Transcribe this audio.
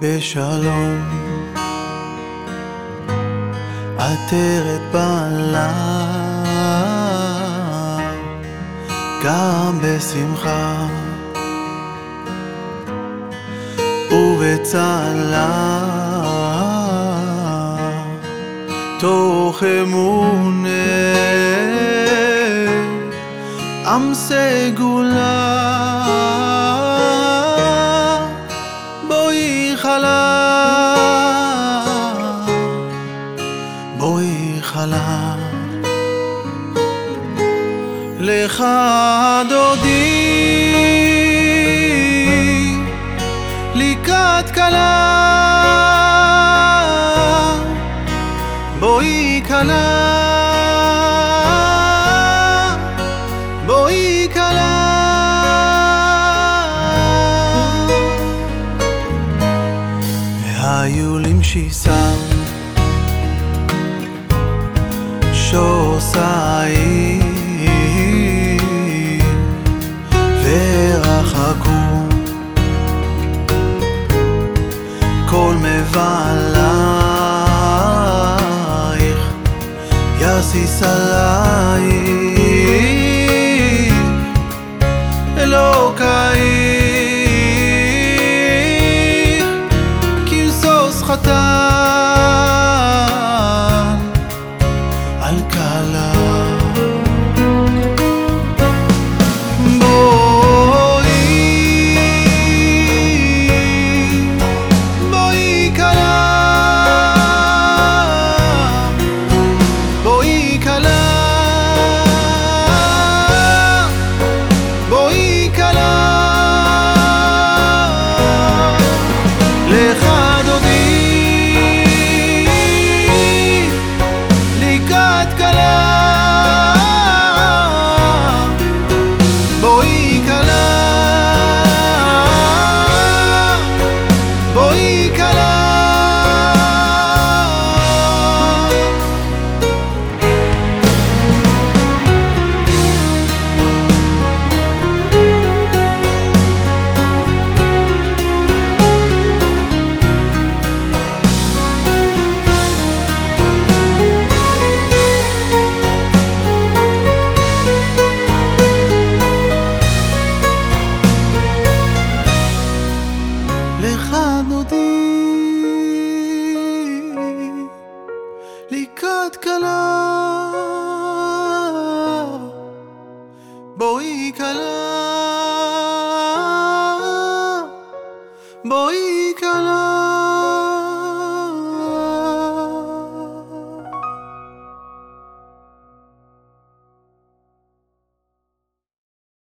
בשלום, עטרת בעלה, גם בשמחה. ובצעלה, תוך אמונה, עם סגולה. לך דודי, לקראת כלה, בואי כלה, בואי כלה. והיו למשיסה שוסעי יסיס עלייך. אלוקייך כמסוס חתן לך דודי לקראת כלה. בואי כלה. בואי כלה